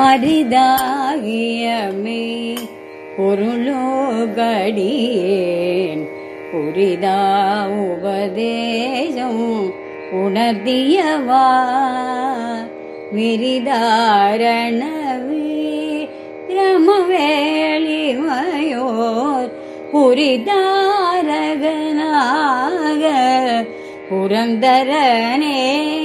அரிதாகியமே. பொருளோகடியேன். புரிதா உபதேசம் உணர்த்தியவா. விரிதாரணவே பிரமவேளிமையோர். புரிதாரகனாக புரந்தரனே.